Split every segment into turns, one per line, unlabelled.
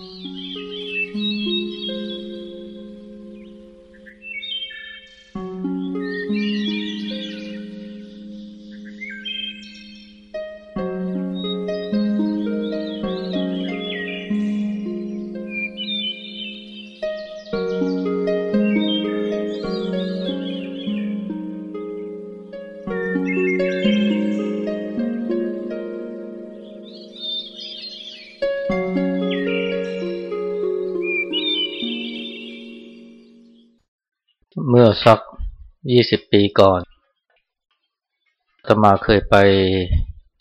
เยี่สิบปีก่อนตมาเคยไป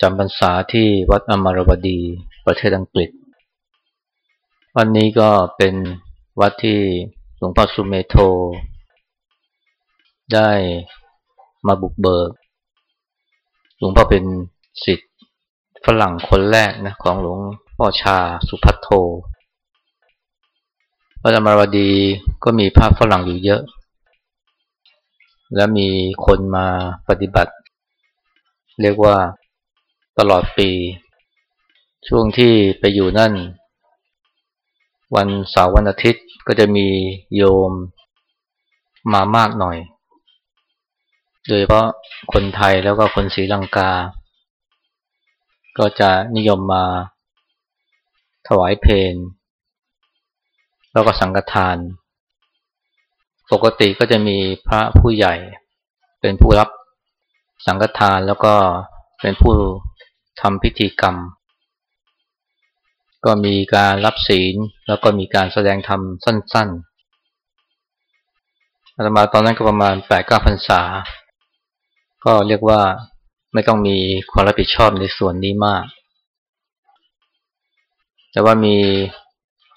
จำพรรษาที่วัดอมรวดีประเทศอังกฤษ วันนี้ก็เป็นวัดที่หลวงพ่อสุเมโท ได้มาบุกเบิก หลวงพ่อเป็นสิทธิ์ฝรั่งคนแรกนะของหลวงพ่อชาสุพัทโท วัดอมรวดีก็มีพระฝรั่งอยู่เยอะ และมีคนมาปฏิบัติ เรียกว่าตลอดปี ช่วงที่ไปอยู่นั่น วันเสาร์วันอาทิตย์ก็จะมีโยมมามากหน่อย โดยเพราะคนไทยแล้วก็คนศรีลังกา ก็จะนิยมมาถวายเพลงแล้วก็สังฆทาน ปกติก็จะมีพระผู้ใหญ่ เป็นผู้รับสังฆทานแล้วก็เป็นผู้ทำพิธีกรรม ก็มีการรับศีลแล้วก็มีการแสดงธรรมสั้น ๆอาตมาตอนนั้นก็ประมาณแปดเก้าพรรษา ก็เรียกว่าไม่ต้องมีความรับผิดชอบในส่วนนี้มาก แต่ว่ามี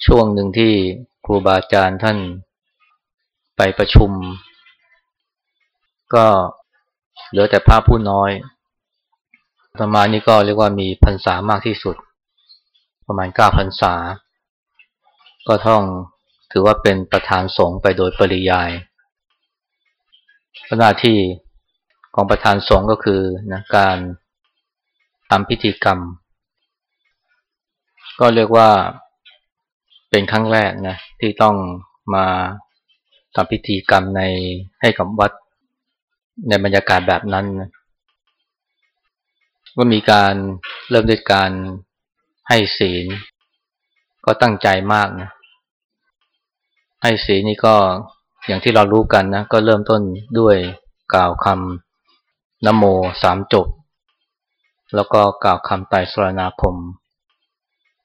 ช่วงหนึ่งที่ครูบาอาจารย์ท่าน ไปประชุม ก็เหลือแต่พระผู้น้อยประมาณนี้ก็เรียกว่ามีพรรษามากที่สุด ประมาณเก้าพรรษา ก็ท่องถือว่าเป็นประธานสงฆ์ไปโดยปริยายหน้าที่ของประธานสงฆ์ก็คือนะการทำพิธีกรรม ก็เรียกว่าเป็นครั้งแรกนะที่ต้องมา ทำพิธีกรรมในให้กับวัดในบรรยากาศแบบนั้นนะก็มีการเริ่มด้วยการให้ศีล ก็ตั้งใจมากนะให้ศีลนี่ก็อย่างที่เรารู้กันนะก็เริ่มต้นด้วยกล่าวคำนโมสามจบ แล้วก็กล่าวคำไตรสรณาคม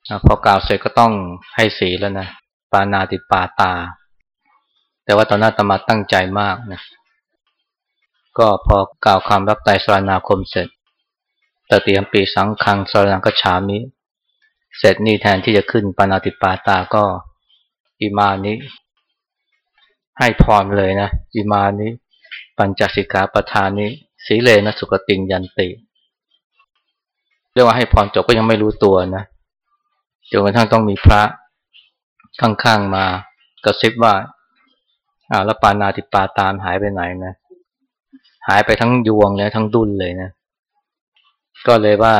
นะพอกล่าวเสร็จก็ต้องให้ศีลแล้วนะปานาติปาตา แต่ว่าตอนนั้นตมาตั้งใจมากนะก็พอกล่าวคำรับไตรสรณาคมเสร็จตเตรียมปีสังคังสรนังกฉามิเสร็จนี่แทนที่จะขึ้นปานาติปาตาก็อิมานิให้พรเลยนะอิมานิปัญจสิกขาประธานิสีเลนะสุกติงยันติ เรียกว่าให้พรจบก็ยังไม่รู้ตัวนะจนกระทั่งต้องมีพระข้างๆมากระซิบว่า อ่าแล้วปานาติปาตามหายไปไหนนะ หายไปทั้งยวงเลยทั้งดุลเลยนะ ก็เลยว่า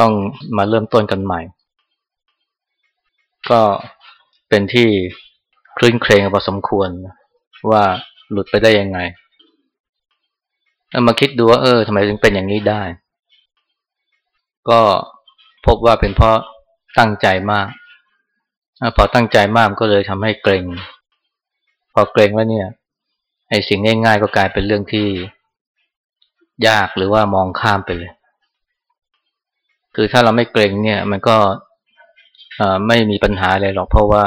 ต้องมาเริ่มต้นกันใหม่ ก็เป็นที่คลื่นเครงพอสมควร ว่าหลุดไปได้ยังไงเอามาคิดดูว่าเออทำไมถึงเป็นอย่างนี้ได้ ก็พบว่าเป็นเพราะตั้งใจมาก พอตั้งใจมากก็เลยทำให้เกรง พอเกรงแล้วเนี่ยไอ้สิ่งง่ายๆก็กลายเป็นเรื่องที่ยากหรือว่ามองข้ามไปเลย คือถ้าเราไม่เกรงเนี่ย มันก็ไม่มีปัญหาอะไรหรอกเพราะว่า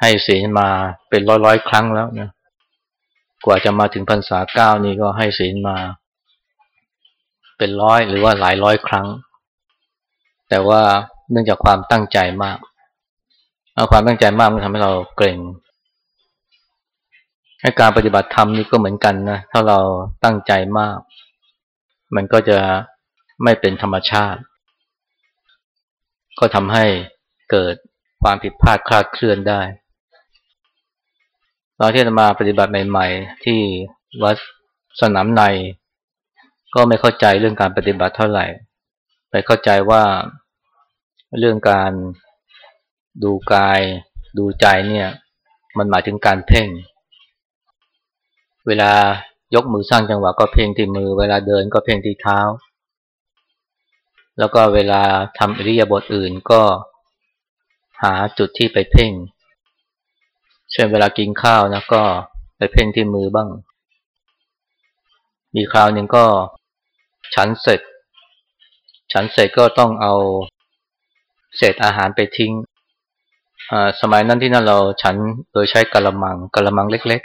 ให้ศีลมาเป็นร้อยๆ ครั้งแล้วนะกว่าจะมาถึงพรรษาเก้านี่ก็ให้ศีลมา เป็นร้อยหรือว่าหลายร้อยครั้ง แต่ว่าเนื่องจากความตั้งใจมากเอาความตั้งใจมากมันทำให้เราเกรง ให้การปฏิบัติธรรมนี่ก็เหมือนกันนะ ถ้าเราตั้งใจมาก มันก็จะไม่เป็นธรรมชาติ ก็ทำให้เกิดความผิดพลาดคลาดเคลื่อนได้ตอนที่มาปฏิบัติใหม่ ๆ ที่วัดสนามใน ก็ไม่เข้าใจเรื่องการปฏิบัติเท่าไหร่ ไปเข้าใจว่าเรื่องการดูกายดูใจเนี่ย มันหมายถึงการเพ่ง เวลายกมือสร้างจังหวะก็เพ่งที่มือ เวลาเดินก็เพ่งที่เท้า แล้วก็เวลาทำอิริยาบถอื่นก็หาจุดที่ไปเพ่ง เช่นเวลากินข้าวนะก็ไปเพ่งที่มือบ้าง มีคราวหนึ่งก็ฉันเสร็จ ฉันเสร็จก็ต้องเอาเศษอาหารไปทิ้ง สมัยนั้นที่นั่นเราฉันโดยใช้กระมังกระมังเล็ก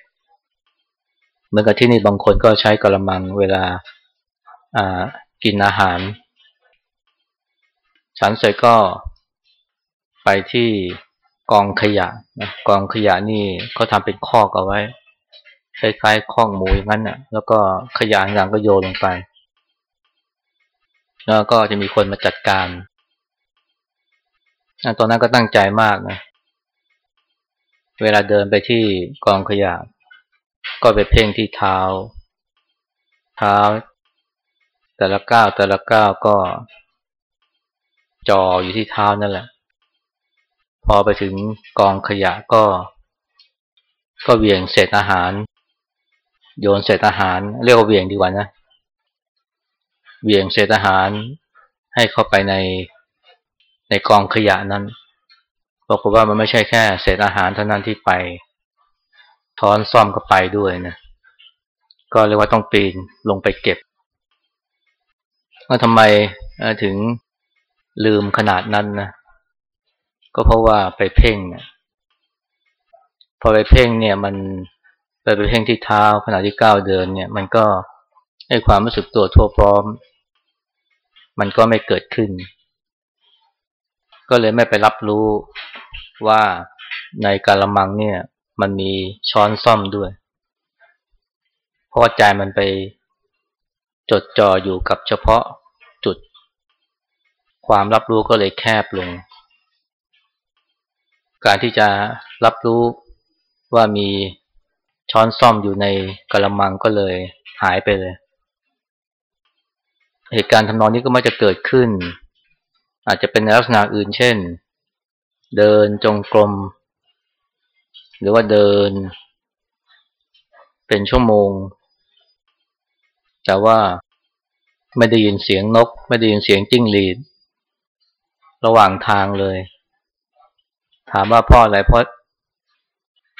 เหมือนกับที่นี่บางคนก็ใช้กระมังเวลากินอาหาร ฉันเสร็จก็ไปที่กองขยะนะกองขยะนี่เขาทำเป็นคอกเอาไว้คล้ายๆข้องหมูอย่างนั้นน่ะ แล้วก็ขยะอย่างก็โยนลงไป แล้วก็จะมีคนมาจัดการตอนนั้นก็ตั้งใจมากนะ เวลาเดินไปที่กองขยะ ก็ไปเพ่งที่เท้า เท้า แต่ละก้าวแต่ละก้าวก็จ่ออยู่ที่เท้านั่นแหละ พอไปถึงกองขยะก็ ก็เวียงเศษอาหาร โยนเศษอาหาร เรียกว่าเวียงดีกว่านะเวียงเศษอาหารให้เข้าไปในในกองขยะนั้นบอกว่ามันไม่ใช่แค่เศษอาหารเท่านั้นที่ไป ทอนซ่อมก็ไปด้วยนะ ก็เรียกว่าต้องปีนลงไปเก็บว่าทำไมถึงลืมขนาดนั้นนะ ก็เพราะว่าไปเพ่งนะพอไปเพ่งเนี่ยมันไปไปเพ่งที่เท้าขณะที่ก้าวเดินเนี่ย มันก็ให้ความรู้สึกตัวทั่วพร้อม มันก็ไม่เกิดขึ้น ก็เลยไม่ไปรับรู้ว่าในการละมังเนี่ย มันมีช้อนซ่อมด้วย เพราะใจมันไปจดจ่ออยู่กับเฉพาะจุด ความรับรู้ก็เลยแคบลง การที่จะรับรู้ว่ามีช้อนซ่อมอยู่ในกระมังก็เลยหายไปเลย เหตุการณ์ทำนองนี้ก็ไม่จะเกิดขึ้น อาจจะเป็นลักษณะอื่นเช่น เดินจงกรม หรือว่าเดิน เป็นชั่วโมง แต่ว่าไม่ได้ยินเสียงนก ไม่ได้ยินเสียงจิ้งหรีด ระหว่างทางเลย ถามว่าพ่ออะไรเพราะ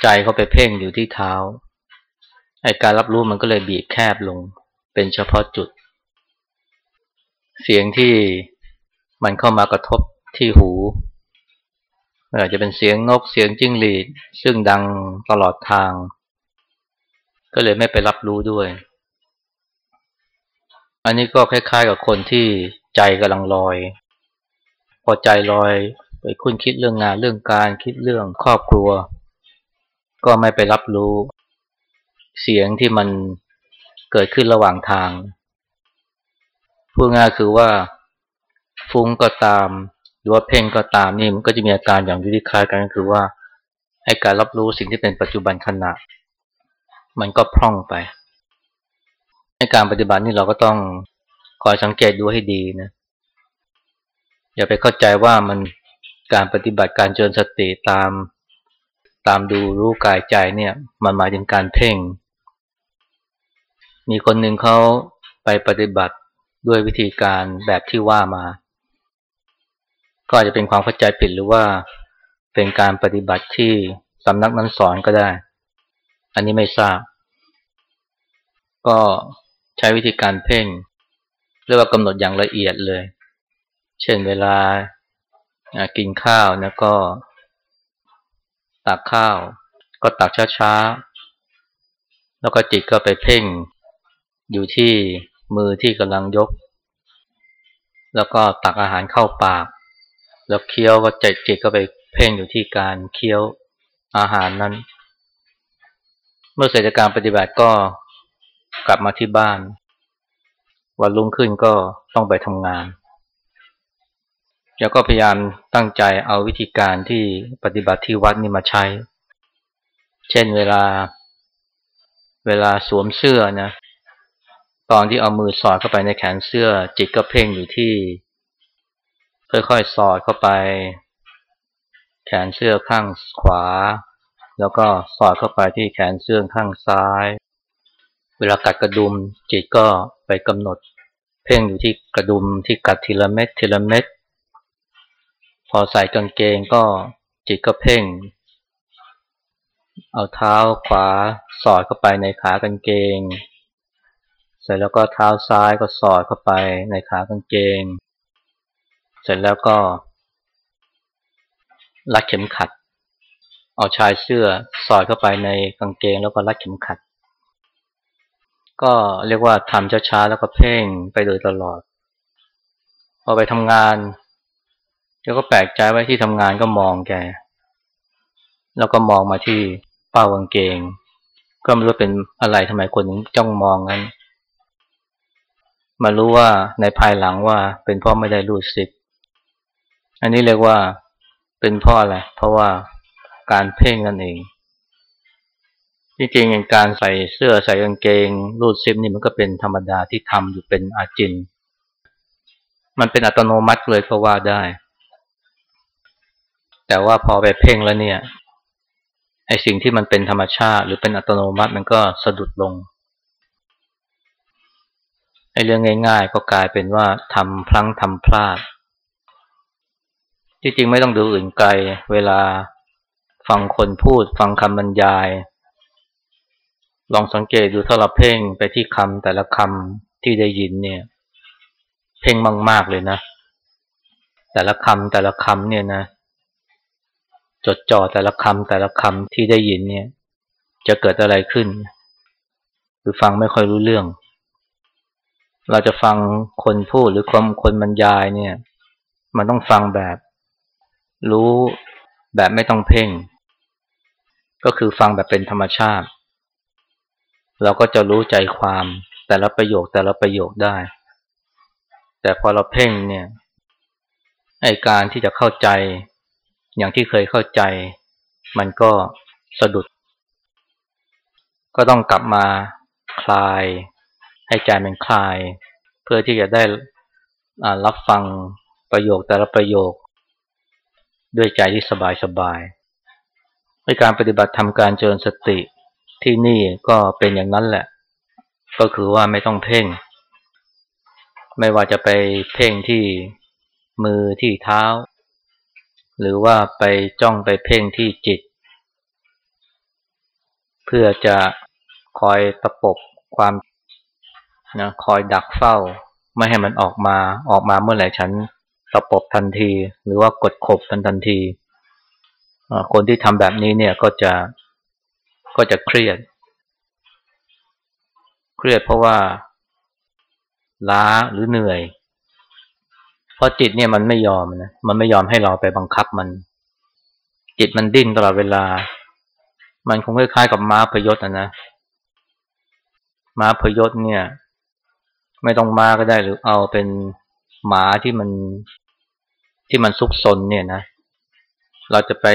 ใจเขาไปเพ่งอยู่ที่เท้าไอการรับรู้มันก็เลยบีบแคบลง เป็นเฉพาะจุด เสียงที่มันเข้ามากระทบที่หู อาจจะเป็นเสียงนกเสียงจิ้งหรีด ซึ่งดังตลอดทาง ก็เลยไม่ไปรับรู้ด้วย อันนี้ก็คล้ายๆกับคนที่ใจกำลังลอย พอใจลอยไปคุ้นคิดเรื่องงานเรื่องการคิดเรื่องครอบครัว ก็ไม่ไปรับรู้ เสียงที่มันเกิดขึ้นระหว่างทางพูดง่ายคือว่าฟุ้งก็ตาม รือว่าเพ่งก็ตามนี่มันก็จะมีอาการอย่างที่คล้ายกันก็คือว่าให้การรับรู้สิ่งที่เป็นปัจจุบันขณะ มันก็พร่องไปในการปฏิบัตินี่เราก็ต้องคอยสังเกตดูให้ดีนะอย่าไปเข้าใจว่ามันการปฏิบัติการเจริญสติตามตามดูรู้กายใจเนี่ย มันหมายถึงการเพ่ง มีคนหนึ่งเขาไปปฏิบัติด้วยวิธีการแบบที่ว่ามา ก็อาจจะเป็นความเข้าใจผิดหรือว่าเป็นการปฏิบัติที่สำนักนั้นสอนก็ได้ อันนี้ไม่ทราบ ก็ใช้วิธีการเพ่งเรียกว่ากำหนดอย่างละเอียดเลย เช่นเวลากินข้าวนะก็ตักข้าว ก็ตักช้าๆ แล้วก็จิตก็ไปเพ่ง อยู่ที่มือที่กำลังยก แล้วก็ตักอาหารเข้าปาก แล้วเคี้ยวก็ใจจิตก็ไปเพ่งอยู่ที่การเคี้ยวอาหารนั้น เมื่อเสร็จจากการปฏิบัติก็กลับมาที่บ้าน วันรุ่งขึ้นก็ต้องไปทำงาน แล้วก็พยายามตั้งใจเอาวิธีการที่ปฏิบัติที่วัดนี่มาใช้ เช่นเวลา เวลาสวมเสื้อนะ ตอนที่เอามือสอดเข้าไปในแขนเสื้อ จิตก็เพ่งอยู่ที่ ค่อยๆ สอดเข้าไป แขนเสื้อข้างขวา แล้วก็สอดเข้าไปที่แขนเสื้อข้างซ้าย เวลากัดกระดุมจิตก็ไปกำหนด เพ่งอยู่ที่กระดุมที่กัดทีละเม็ดทีละเม็ดพอใส่กางเกงก็จิตก็เพ่ง เอาเท้าขวาสอดเข้าไปในขากางเกง เสร็จแล้วก็เท้าซ้ายก็สอดเข้าไปในขากางเกง เสร็จแล้วก็รัดเข็มขัด เอาชายเสื้อสอดเข้าไปในกางเกงแล้วก็รัดเข็มขัด ก็เรียกว่าทำช้าๆแล้วก็เพ่งไปโดยตลอด พอไปทำงานแล้วก็แปลกใจไว้ที่ทำงานก็มองแก แล้วก็มองมาที่เป้ากางเกง ก็ไม่รู้เป็นอะไรทำไมคนถึงจ้องมองงั้น มารู้ว่าในภายหลังว่าเป็นเพราะไม่ได้รูดซิป อันนี้เรียกว่าเป็นเพราะอะไร เพราะว่าการเพ่งนั่นเองจริงๆการใส่เสื้อใส่กางเกง รูดซิปนี่มันก็เป็นธรรมดาที่ทำอยู่เป็นอาจิน มันเป็นอัตโนมัติเลยก็ว่าได้ แต่ว่าพอไปเพ่งแล้วเนี่ยไอสิ่งที่มันเป็นธรรมชาติ หรือเป็นอัตโนมัติมันก็สะดุดลงไอเรื่องง่าย ๆ ก็กลายเป็นว่าทำพลั้งทำพลาด ที่จริงไม่ต้องดูอื่นไกล เวลาฟังคนพูด ฟังคำบรรยาย ลองสังเกตดูถ้าเราเพ่งไปที่คำแต่ละคำที่ได้ยินเนี่ย เพ่งมาก ๆ เลยนะ แต่ละคำแต่ละคำเนี่ยนะ จดจ่อแต่ละคำแต่ละคำที่ได้ยินเนี่ย จะเกิดอะไรขึ้นคือฟังไม่ค่อยรู้เรื่อง เราจะฟังคนพูดหรือคนคนบรรยายเนี่ย มันต้องฟังแบบ รู้แบบไม่ต้องเพ่ง ก็คือฟังแบบเป็นธรรมชาติ เราก็จะรู้ใจความแต่ละประโยคแต่ละประโยคได้ แต่พอเราเพ่งเนี่ยไอการที่จะเข้าใจ อย่างที่เคยเข้าใจ มันก็สะดุด ก็ต้องกลับมาคลาย ให้ใจมันคลาย เพื่อที่จะได้รับฟังประโยคแต่ละประโยค ด้วยใจที่สบายสบายในการปฏิบัติทำการเจริญสติที่นี่ก็เป็นอย่างนั้นแหละ ก็คือว่าไม่ต้องเพ่ง ไม่ว่าจะไปเพ่งที่มือที่เท้า หรือว่าไปจ้องไปเพ่งที่จิต เพื่อจะคอยตะปบความนะคอยดักเฝ้า ไม่ให้มันออกมาออกมาเมื่อไหร่ฉัน ตะปบทันที หรือว่ากดขบทันทันทีคนที่ทำแบบนี้เนี่ยก็จะก็จะเครียด เครียดเพราะว่าล้าหรือเหนื่อย เพราะจิตเนี่ยมันไม่ยอมนะมันไม่ยอมให้เราไปบังคับมัน จิตมันดิ้นตลอดเวลา มันคงคล้ายๆกับม้าพยศนะนะม้าพยศเนี่ย ไม่ต้องม้าก็ได้หรือเอาเป็น หมาที่มันที่มันซุกซนเนี่ยนะ เราจะไป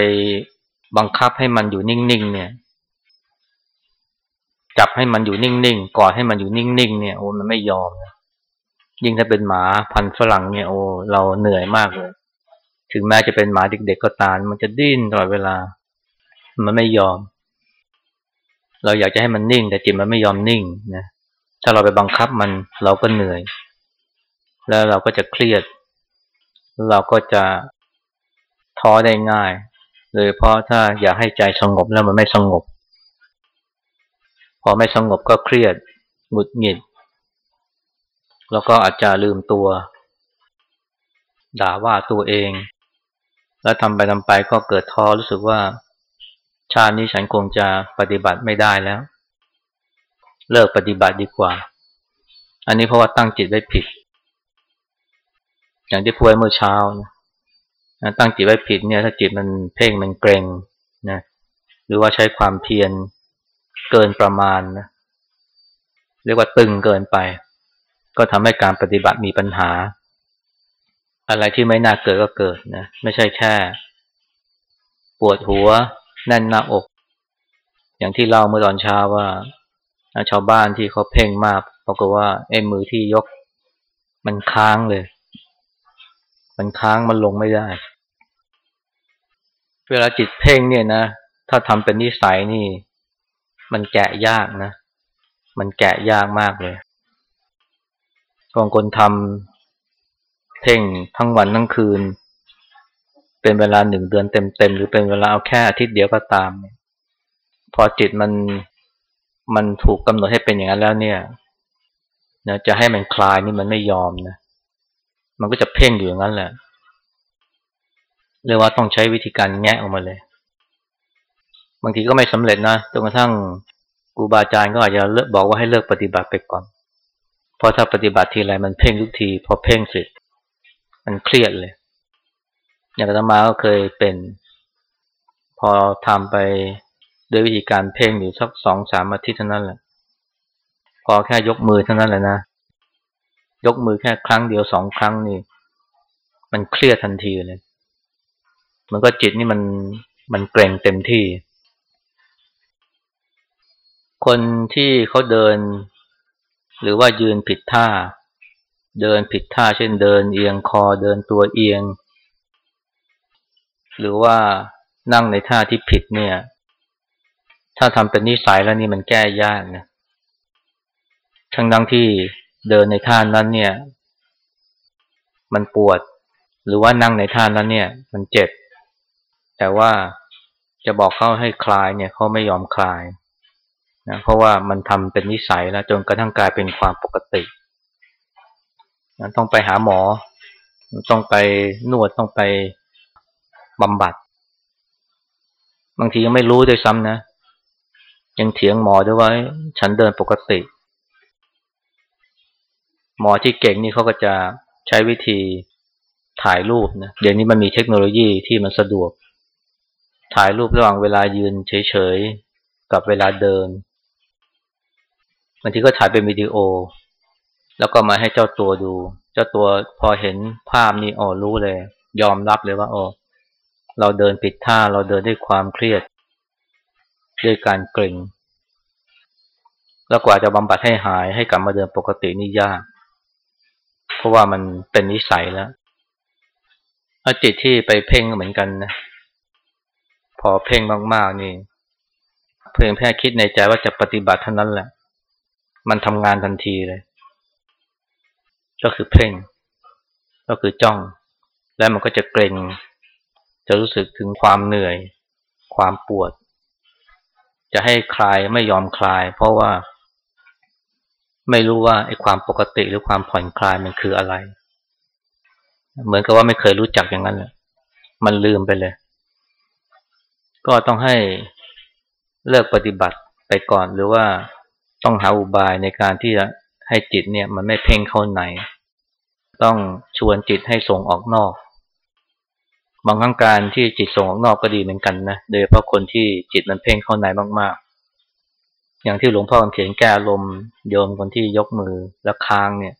บังคับให้มันอยู่นิ่งๆเนี่ย จับให้มันอยู่นิ่งๆกอดให้มันอยู่นิ่งๆเนี่ยโอ้มันไม่ยอมนะยิ่งถ้าเป็นหมาพันฝรั่งเนี่ยโอ้เราเหนื่อยมากเลย ถึงแม้จะเป็นหมาเด็กๆก็ตามมันจะดิ้นตลอดเวลา มันไม่ยอม เราอยากจะให้มันนิ่ง แต่จิตมันไม่ยอมนิ่งนะถ้าเราไปบังคับมันเราก็เหนื่อย แล้วเราก็จะเครียด เราก็จะท้อได้ง่าย เลยเพราะถ้าอยากให้ใจสงบแล้วมันไม่สงบ พอไม่สงบก็เครียดหงุดหงิด แล้วก็อาจจะลืมตัว ด่าว่าตัวเอง แล้วทำไปทำไปก็เกิดท้อรู้สึกว่า ชาตินี้ฉันคงจะปฏิบัติไม่ได้แล้ว เลิกปฏิบัติดีกว่า อันนี้เพราะว่าตั้งจิตไว้ผิด อย่างที่พูดเมื่อเช้านะตั้งจิตไว้ผิดเนี่ยถ้าจิตมันเพ่งมันเกรงนะหรือว่าใช้ความเพียรเกินประมาณนะเรียกว่าตึงเกินไป ก็ทำให้การปฏิบัติมีปัญหา อะไรที่ไม่น่าเกิดก็เกิดนะไม่ใช่แค่ ปวดหัว แน่นหน้าอก อย่างที่เล่าเมื่อตอนเช้าว่าชาวบ้านที่เขาเพ่งมากปรากฏว่าไอ้มือที่ยกมันค้างเลย มันค้างมันลงไม่ได้ เวลาจิตเพ่งเนี่ยนะ ถ้าทำเป็นนิสัยนี่ มันแกะยากนะ มันแกะยากมากเลยบางคนทำเพ่งทั้งวันทั้งคืน เป็นเวลาหนึ่งเดือนเต็มๆหรือเป็นเวลาเอาแค่อาทิตย์เดียวก็ตาม พอจิตมันมันถูกกำหนดให้เป็นอย่างนั้นแล้วเนี่ยนะจะให้มันคลายนี่มันไม่ยอมนะ มันก็จะเพ่งอยู่อย่างนั้นแหละเรียกว่าต้องใช้วิธีการแงะออกมาเลย บางทีก็ไม่สำเร็จนะจนกระทั่งครูบาอาจารย์ก็อาจจะเลิกบอกว่าให้เลิกปฏิบัติไปก่อนเพราะถ้าปฏิบัติทีไรมันเพ่งทุกที พอเพ่งเสร็จมันเครียดเลย อย่างอาตมาก็เคยเป็น พอทำไปด้วยวิธีการเพ่งอยู่สักสองสามอาทิตย์เท่านั้นแหละ พอแค่ยกมือเท่านั้นแหละนะ ยกมือแค่ครั้งเดียวสองครั้งนี่ มันเครียดทันทีเลย มันก็จิตนี่มันมันเกรงเต็มที่ คนที่เขาเดิน หรือว่ายืนผิดท่า เดินผิดท่า เช่นเดินเอียงคอเดินตัวเอียง หรือว่านั่งในท่าที่ผิดเนี่ย ถ้าทำเป็นนิสัยแล้วนี่มันแก้ยากนะทั้งดังที่ เดินในท่านั้นเนี่ย มันปวด หรือว่านั่งในท่านั้นเนี่ย มันเจ็บ แต่ว่าจะบอกเขาให้คลายเนี่ยเขาไม่ยอมคลายนะเพราะว่ามันทำเป็นนิสัยแล้วจนกระทั่งกลายเป็นความปกตินะต้องไปหาหมอ ต้องไปนวดต้องไปบำบัด บางทียังไม่รู้ด้วยซ้ำนะ ยังเถียงหมอด้วยว่าฉันเดินปกติ หมอที่เก่งนี่เขาก็จะใช้วิธีถ่ายรูปนะเดี๋ยวนี้มันมีเทคโนโลยีที่มันสะดวก ถ่ายรูประหว่างเวลายืนเฉยๆ กับเวลาเดินบางทีก็ถ่ายเป็นวิดีโอ แล้วก็มาให้เจ้าตัวดู เจ้าตัวพอเห็นภาพนี้อ๋อรู้เลย ยอมรับเลยว่าอ๋อเราเดินผิดท่าเราเดินด้วยความเครียด ด้วยการเกร็งแล้วกว่าจะบำบัดให้หายให้กลับมาเดินปกตินี่ยาก เพราะว่ามันเป็นนิสัยแล้วจิตที่ไปเพ่งเหมือนกันนะ พอเพ่งมากๆนี่ เพียงแค่คิดในใจว่าจะปฏิบัติเท่านั้นแหละ มันทำงานทันทีเลย ก็คือเพ่ง ก็คือจ้อง แล้วมันก็จะเกร็ง จะรู้สึกถึงความเหนื่อย ความปวด จะให้คลายไม่ยอมคลาย เพราะว่า ไม่รู้ว่าไอ้ความปกติหรือความผ่อนคลายมันคืออะไร เหมือนกับว่าไม่เคยรู้จักอย่างนั้นแหละมันลืมไปเลย ก็ต้องให้เลิกปฏิบัติไปก่อนหรือว่าต้องหาอุบายในการที่จะให้จิตเนี่ย มันไม่เพ่งเข้าใน ต้องชวนจิตให้ส่งออกนอก บางครั้งการที่จิตส่งออกนอกก็ดีเหมือนกันนะ โดยเฉพาะคนที่จิตมันเพ่งเข้าในมากๆ อย่างที่หลวงพ่อเขียนแก้ลมโยมคนที่ยกมือแล้วค้างเนี่ย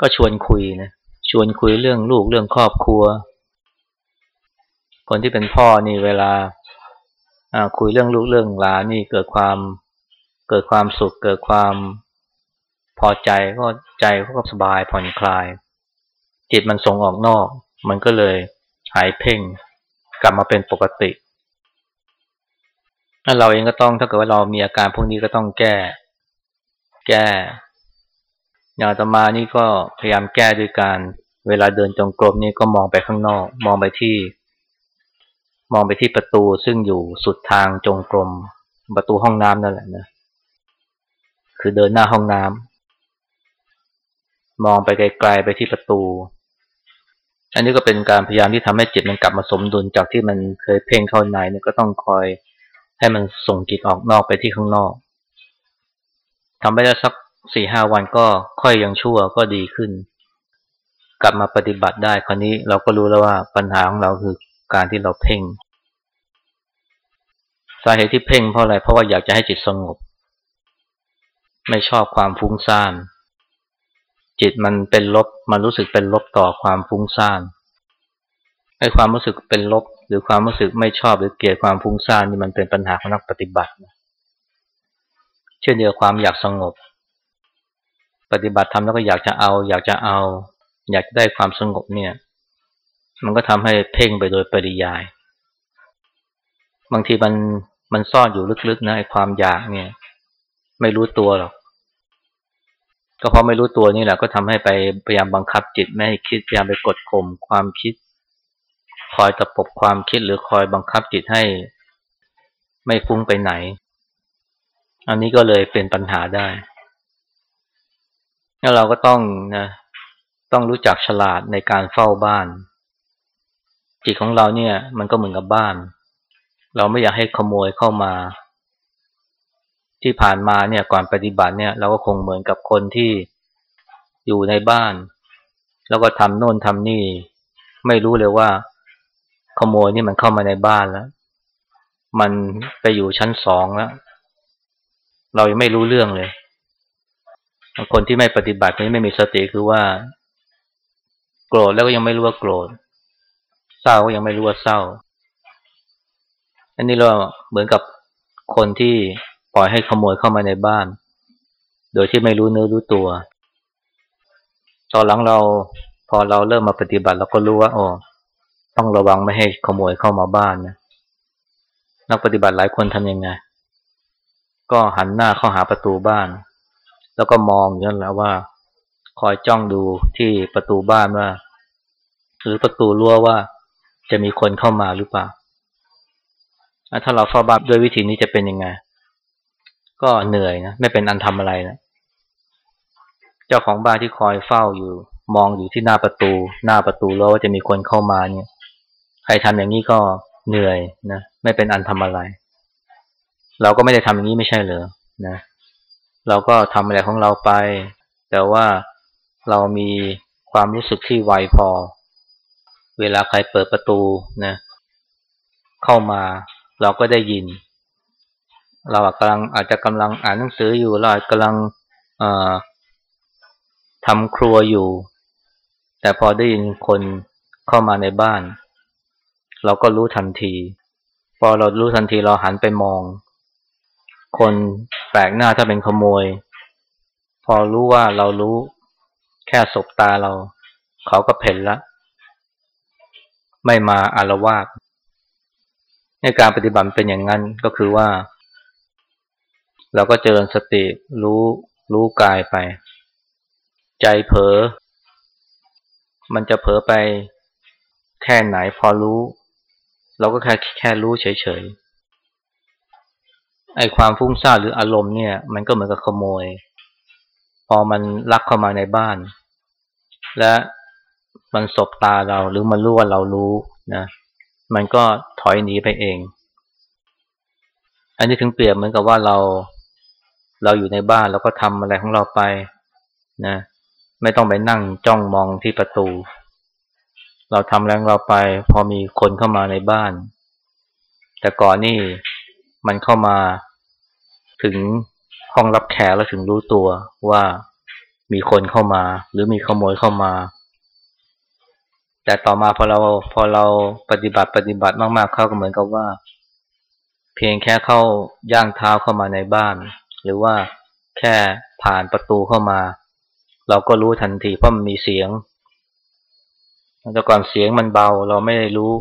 ก็ชวนคุยนะชวนคุยเรื่องลูกเรื่องครอบครัว คนที่เป็นพ่อนี่เวลาคุยเรื่องลูกเรื่องหลานนี่เกิดความเกิดความสุข เกิดความพอใจก็ใจก็สบายผ่อนคลาย จิตมันส่งออกนอก มันก็เลยหายเพ่ง กลับมาเป็นปกติ เราเองก็ต้องถ้าเกิดว่าเรามีอาการพวกนี้ก็ต้องแก้ แก้อย่างตมานี่ก็พยายามแก้ด้วยการเวลาเดินจงกรมนี่ก็มองไปข้างนอก มองไปที่ มองไปที่ประตูซึ่งอยู่สุดทางจงกรมประตูห้องน้ำนั่นแหละนะคือเดินหน้าห้องน้ำมองไปไกลๆไปที่ประตู อันนี้ก็เป็นการพยายามที่ทำให้จิตมันกลับมาสมดุลจากที่มันเคยเพ่งเข้าในเนี่ยก็ต้องคอย ให้มันส่งจิตออกนอกไปที่ข้างนอกทำไปได้สักสี่ห้าวันก็ค่อยยังชั่วก็ดีขึ้น กลับมาปฏิบัติได้คราวนี้เราก็รู้แล้วว่าปัญหาของเราคือการที่เราเพ่ง สาเหตุที่เพ่งเพราะอะไรเพราะว่าอยากจะให้จิตสงบ ไม่ชอบความฟุ้งซ่านจิตมันเป็นลบมันรู้สึกเป็นลบต่อความฟุ้งซ่านไอ้ความรู้สึกเป็นลบ หรือความรู้สึกไม่ชอบหรือเกลียดความฟุ้งซ่านนี่มันเป็นปัญหาของนักปฏิบัติเช่นเดียวความอยากสงบ ปฏิบัติทำแล้วก็อยากจะเอา อยากจะเอา อยากได้ความสงบเนี่ย มันก็ทำให้เพ่งไปโดยปริยาย บางทีมันมันซ่อนอยู่ลึกๆนะไอ้ความอยากเนี่ย ไม่รู้ตัวหรอกก็เพราะไม่รู้ตัวนี่แหละก็ทำให้ไปพยายามบังคับจิตไม่ให้คิดพยายามไปกดข่มความคิด คอยตะปบความคิดหรือคอยบังคับจิตให้ไม่ฟุ้งไปไหน อันนี้ก็เลยเป็นปัญหาได้แล้วเราก็ต้องนะต้องรู้จักฉลาดในการเฝ้าบ้าน จิตของเราเนี่ย มันก็เหมือนกับบ้าน เราไม่อยากให้ขโมยเข้ามา ที่ผ่านมาเนี่ยก่อนปฏิบัติเนี่ย เราก็คงเหมือนกับคนที่อยู่ในบ้าน แล้วก็ทำโน่นทำนี่ ไม่รู้เลยว่า ขโมยนี่มันเข้ามาในบ้านแล้ว มันไปอยู่ชั้นสองแล้ว เรายังไม่รู้เรื่องเลยคนที่ไม่ปฏิบัติคนี้ไม่มีสติคือว่า โกรธแล้วก็ยังไม่รู้ว่าโกรธ เศร้าก็ยังไม่รู้ว่าเศร้า อันนี้เราเหมือนกับคนที่ปล่อยให้ขโมยเข้ามาในบ้าน โดยที่ไม่รู้เนื้อรู้ตัว ตอนหลังเราพอเราเริ่มมาปฏิบัติเราก็รู้ว่าอ๋อ ต้องระวังไม่ให้ขโมยเข้ามาบ้านนะนักปฏิบัติหลายคนทำยังไง ก็หันหน้าเข้าหาประตูบ้าน แล้วก็มองอย่างนั้นแล้วว่า คอยจ้องดูที่ประตูบ้านว่า หรือประตูรั้วว่าจะมีคนเข้ามาหรือเปล่า ถ้าเราเฝ้าบ้านด้วยวิธีนี้จะเป็นยังไง ก็เหนื่อยนะ ไม่เป็นอันทำอะไรนะ เจ้าของบ้านที่คอยเฝ้าอยู่ มองอยู่ที่หน้าประตู หน้าประตูรั้วว่าจะมีคนเข้ามาเนี่ย รทำอย่างนี้ก็เหนื่อยนะไม่เป็นอันทำอะไร เราก็ไม่ได้ทำอย่างนี้ไม่ใช่เหรอนะเราก็ทำอะไรของเราไป แต่ว่าเรามีความรู้สึกที่ไวพอ เวลาใครเปิดประตูนะเข้ามาเราก็ได้ยิน เรากำลังอาจจะกำลังอ่านหนังสืออยู่เราอาจกำลังทำครัวอยู่ แต่พอได้ยินคนเข้ามาในบ้าน เราก็รู้ทันที พอเรารู้ทันทีเราหันไปมอง คนแปลกหน้าถ้าเป็นขโมย พอรู้ว่าเรารู้แค่สบตาเรา เขาก็เพ่นละ ไม่มาอารวาสในการปฏิบัติเป็นอย่างนั้นก็คือว่า เราก็เจริญสติรู้รู้กายไป ใจเผลอมันจะเผลอไปแค่ไหนพอรู้ เราก็แค่แค่รู้เฉยๆไอ้ความฟุ้งซ่านหรืออารมณ์เนี่ย มันก็เหมือนกับขโมย พอมันลักเข้ามาในบ้าน และมันสบตาเราหรือมันรู้ว่าเรารู้นะมันก็ถอยหนีไปเอง อันนี้ถึงเปรียบเหมือนกับว่าเรา เราอยู่ในบ้านแล้วก็ทำอะไรของเราไปนะ ไม่ต้องไปนั่งจ้องมองที่ประตู เราทำแรงเราไป พอมีคนเข้ามาในบ้าน แต่ก่อนนี่มันเข้ามาถึงห้องรับแขกแล้วถึงรู้ตัวว่ามีคนเข้ามา หรือมีขโมยเข้ามา แต่ต่อมาพอเราพอเราปฏิบัติปฏิบัติมากๆเข้าก็เหมือนกับว่า เพียงแค่เข้าย่างเท้าเข้ามาในบ้าน หรือว่าแค่ผ่านประตูเข้ามา เราก็รู้ทันทีเพราะมันมีเสียง แต่ก่อนเสียงมันเบาเราไม่ได้รู้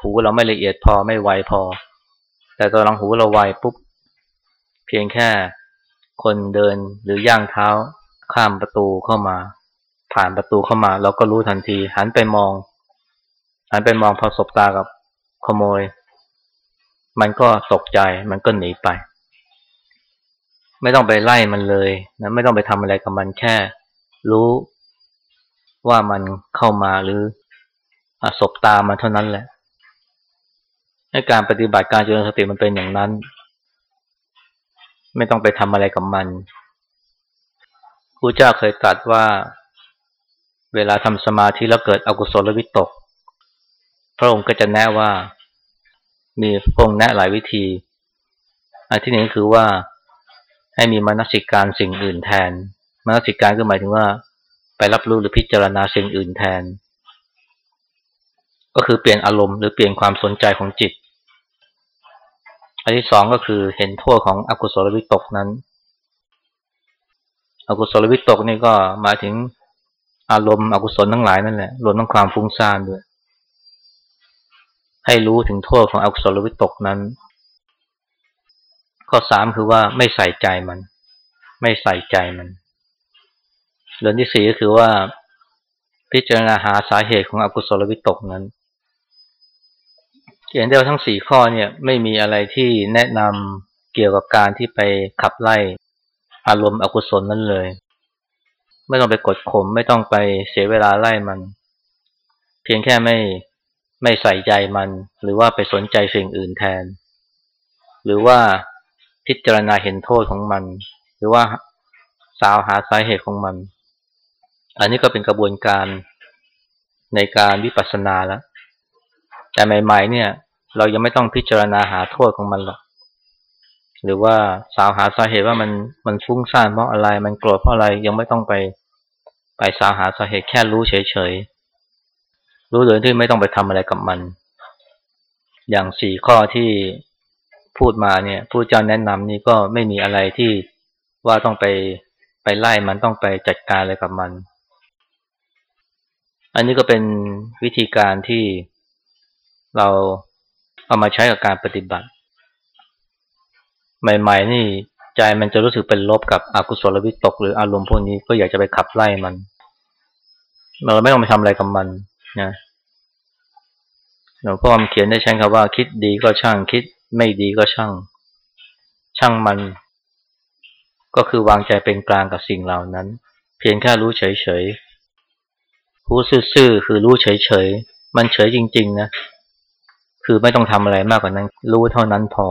หูเราไม่ละเอียดพอไม่ไวพอ แต่ตอนหลังหูเราไวปุ๊บ เพียงแค่คนเดินหรือย่างเท้าข้ามประตูเข้ามา ผ่านประตูเข้ามา เราก็รู้ทันที หันไปมอง หันไปมองพอสบตากับขโมย มันก็ตกใจมันก็หนีไป ไม่ต้องไปไล่มันเลยนะไม่ต้องไปทำอะไรกับมันแค่ รู้ ว่ามันเข้ามาหรือสบตามาเท่านั้นแหละให้การปฏิบัติการเจริญสติมันเป็นอย่างนั้น ไม่ต้องไปทำอะไรกับมันครูเจ้าเคยตรัสว่า เวลาทำสมาธิแล้วเกิดอกุศลวิตก พระองค์ก็จะแนะว่ามีพระองค์แนะหลายวิธีอันที่หนึ่งคือว่าให้มีมนสิการสิ่งอื่นแทนมนสิการก็หมายถึงว่า ไปรับรู้หรือพิจารณาสิ่งอื่นแทน ก็คือเปลี่ยนอารมณ์หรือเปลี่ยนความสนใจของจิต อันที่สองก็คือเห็นโทษของอกุศลวิตกนั้น อกุศลวิตกนี่ก็หมายถึงอารมณ์อกุศลทั้งหลายนั่นแหละรวมทั้งความฟุ้งซ่านด้วย ให้รู้ถึงโทษของอกุศลวิตกนั้น ข้อสามคือว่าไม่ใส่ใจมัน ไม่ใส่ใจมัน เรื่องที่สี่ก็คือว่าพิจารณาหาสาเหตุของอกุศลวิตกนั้นเขียนได้ทั้งสี่ข้อเนี่ยไม่มีอะไรที่แนะนำเกี่ยวกับการที่ไปขับไล่อารมณ์อกุศลนั้นเลย ไม่ต้องไปกดข่มไม่ต้องไปเสียเวลาไล่มัน เพียงแค่ไม่ไม่ใส่ใจมัน หรือว่าไปสนใจสิ่งอื่นแทน หรือว่าพิจารณาเห็นโทษของมัน หรือว่าสาวหาสาเหตุของมัน อันนี้ก็เป็นกระบวนการในการวิปัสสนาแล้วแต่ใหม่ๆเนี่ย เรายังไม่ต้องพิจารณาหาโทษของมันหรอกหรือว่าสาวหาสาเหตุว่ามันมันฟุ้งซ่านเพราะอะไร มันโกรธเพราะอะไรยังไม่ต้องไปไปสาวหาสาเหตุแค่รู้เฉยๆรู้โดยที่ไม่ต้องไปทำอะไรกับมัน อย่างสี่ข้อที่พูดมาเนี่ยผู้เจ้าแนะนำนี่ก็ไม่มีอะไรที่ว่าต้องไปไปไล่มันต้องไปจัดการอะไรกับมัน อันนี้ก็เป็นวิธีการที่เราเอามาใช้กับการปฏิบัติ ใหม่ ๆ นี่ใจมันจะรู้สึกเป็นลบกับอกุศลวิตก หรืออารมณ์พวกนี้ก็อยากจะไปขับไล่มัน เราไม่ต้องไปทำอะไรกับมันนะหลวงพ่อมเขียนได้ใช้คำว่า คิดดีก็ช่างคิด ไม่ดีก็ช่าง ช่างมัน ก็คือวางใจเป็นกลางกับสิ่งเหล่านั้น เพียงแค่รู้เฉยๆ รู้ซื่อๆคือรู้เฉยๆ มันเฉยจริง ๆ นะ คือไม่ต้องทำอะไรมากกว่านั้น รู้เท่านั้นพอ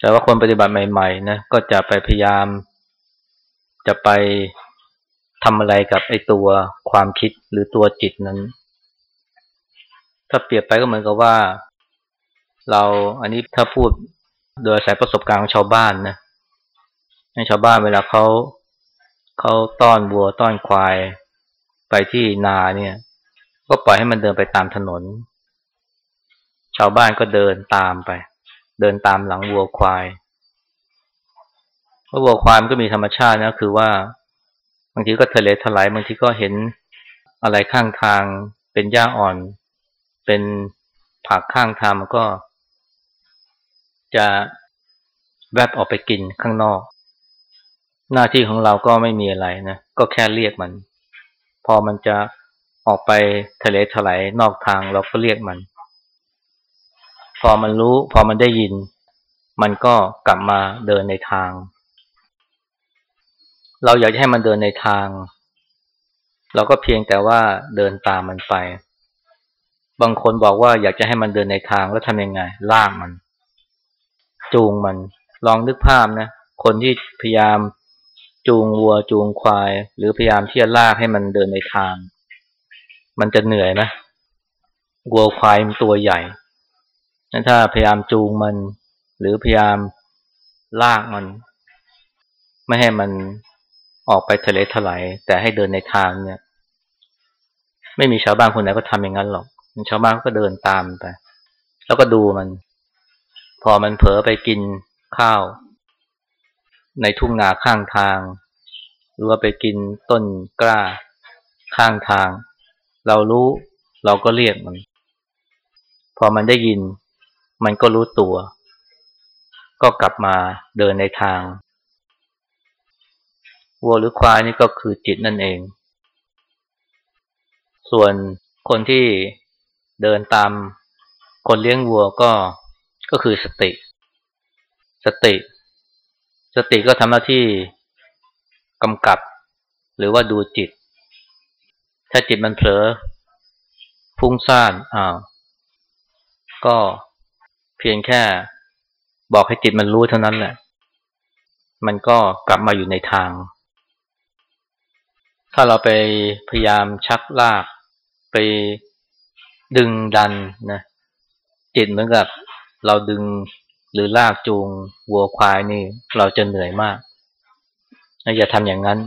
แต่ว่าคนปฏิบัติใหม่ๆนะก็จะไปพยายาม จะไปทำอะไรกับไอ้ตัวความคิดหรือตัวจิตนั้น ถ้าเปรียบไปก็เหมือนกับว่า เราอันนี้ถ้าพูดโดยสายประสบการณ์ของชาวบ้านนะให้ชาวบ้านเวลาเขา เขาต้อนวัวต้อนควาย ไปที่นาเนี่ย ก็ปล่อยให้มันเดินไปตามถนน ชาวบ้านก็เดินตามไป เดินตามหลังวัวควายเพราะวัวควายมันก็มีธรรมชาตินะคือว่าบางทีก็ทะเลถลายบางทีก็เห็นอะไรข้างทางเป็นหญ้าอ่อน เป็นผักข้างทางมันก็ จะแวบออกไปกินข้างนอก หน้าที่ของเราก็ไม่มีอะไรนะ ก็แค่เรียกมัน พอมันจะออกไปทะเลถลายนอกทางเราก็เรียกมัน พอมันรู้ พอมันได้ยิน มันก็กลับมาเดินในทาง เราอยากให้มันเดินในทาง เราก็เพียงแต่ว่าเดินตามมันไป บางคนบอกว่าอยากจะให้มันเดินในทางแล้วทำยังไง ลากมัน จูงมัน ลองนึกภาพนะ คนที่พยายาม จูงวัวจูงควาย หรือพยายามที่จะลากให้มันเดินในทาง มันจะเหนื่อยไหมวัวควายมันตัวใหญ่นั้นถ้าพยายามจูงมัน หรือพยายามลากมัน ไม่ให้มันออกไปทะเลถลายแต่ให้เดินในทางเนี่ย ไม่มีชาวบ้านคนไหนก็ทำอย่างนั้นหรอกชาวบ้านก็เดินตามไป แล้วก็ดูมัน พอมันเผลอไปกินข้าว ในทุ่งนาข้างทาง หรือว่าไปกินต้นกล้าข้างทาง เรารู้เราก็เรียกมัน พอมันได้ยิน มันก็รู้ตัว ก็กลับมาเดินในทางวัวหรือควายนี่ก็คือจิตนั่นเอง ส่วนคนที่เดินตามคนเลี้ยงวัวก็ก็คือสติ สติ สติก็ทำหน้าที่กำกับ หรือว่าดูจิต ถ้าจิตมันเผลอฟุ้งซ่านอ้าวก็เพียงแค่บอกให้จิตมันรู้เท่านั้นแหละ มันก็กลับมาอยู่ในทาง ถ้าเราไปพยายามชักลาก ไปดึงดันนะจิตเหมือนกับเราดึง หรือลากจูงวัวควายนี่เราจะเหนื่อยมากอย่าทำอย่างนั้น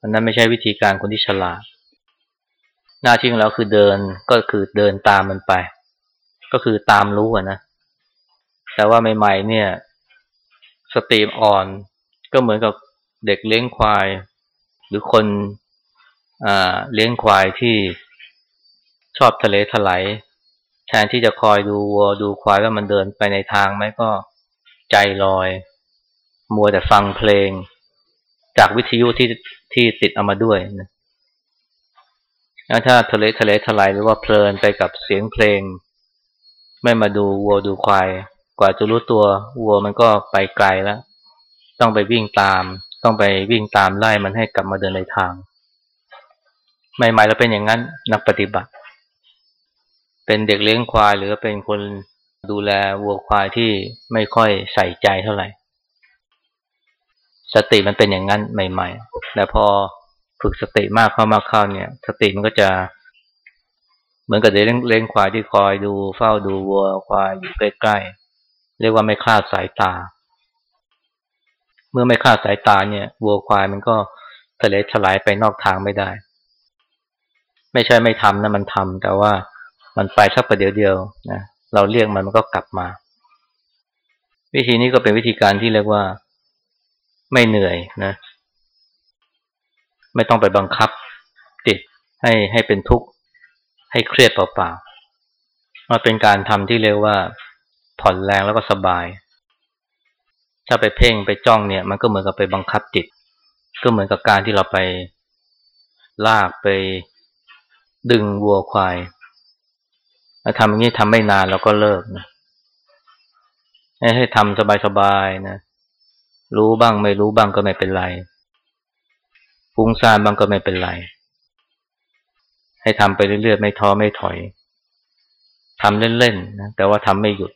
อันนั้นไม่ใช่วิธีการคนที่ฉลาด หน้าที่ของเราคือเดินก็คือเดินตามมันไป ก็คือตามรู้นะ แต่ว่าใหม่ๆเนี่ย สติอ่อนก็เหมือนกับเด็กเลี้ยงควาย หรือคนเลี้ยงควายที่ชอบทะเลถลาย แทนที่จะคอยดูวัวดูควายว่ามันเดินไปในทางไหมก็ใจลอย มัวแต่ฟังเพลง จากวิทยุที่ที่ติดเอามาด้วยนะถ้าทะเลทะเลถลายหรือว่าเพลินไปกับเสียงเพลง ไม่มาดูวัวดูควาย กว่าจะรู้ตัววัวมันก็ไปไกลแล้ว ต้องไปวิ่งตาม ต้องไปวิ่งตามไล่มันให้กลับมาเดินในทาง ใหม่ๆเราเป็นอย่างนั้นนักปฏิบัติ เป็นเด็กเลี้ยงควายหรือเป็นคนดูแลวัวควายที่ไม่ค่อยใส่ใจเท่าไหร่ สติมันเป็นอย่างนั้นใหม่ ๆ แต่พอฝึกสติมากเข้ามากเข้าเนี่ย สติมันก็จะ เหมือนกับเด็กเลี้ยงควายที่คอยดูเฝ้าดูวัวควายอยู่ใกล้ๆเรียกว่าไม่คลาดสายตา เมื่อไม่คลาดสายตาเนี่ยวัวควายมันก็ทะเลถลายไปนอกทางไม่ได้ ไม่ใช่ไม่ทำนะมันทำแต่ว่า มันไปสักประเดี๋ยวเดียวนะเราเรียกมันมันก็กลับมา วิธีนี้ก็เป็นวิธีการที่เรียกว่าไม่เหนื่อยนะ ไม่ต้องไปบังคับจิตให้ให้เป็นทุกข์ ให้เครียดเปล่าๆมันเป็นการทำที่เรียกว่า ผ่อนแรงแล้วก็สบาย ถ้าไปเพ่งไปจ้องเนี่ย มันก็เหมือนกับไปบังคับจิต ก็เหมือนกับการที่เราไปลากไปดึงวัวควาย ทำอย่างนี้ทำไม่นานเราก็เลิกนะให้ทำสบายๆนะ รู้บ้างไม่รู้บ้างก็ไม่เป็นไรฟุ้งซ่านบ้างก็ไม่เป็นไร ให้ทำไปเรื่อยๆ ไม่ท้อไม่ถอยทำเล่นๆนะแต่ว่าทำไม่หยุด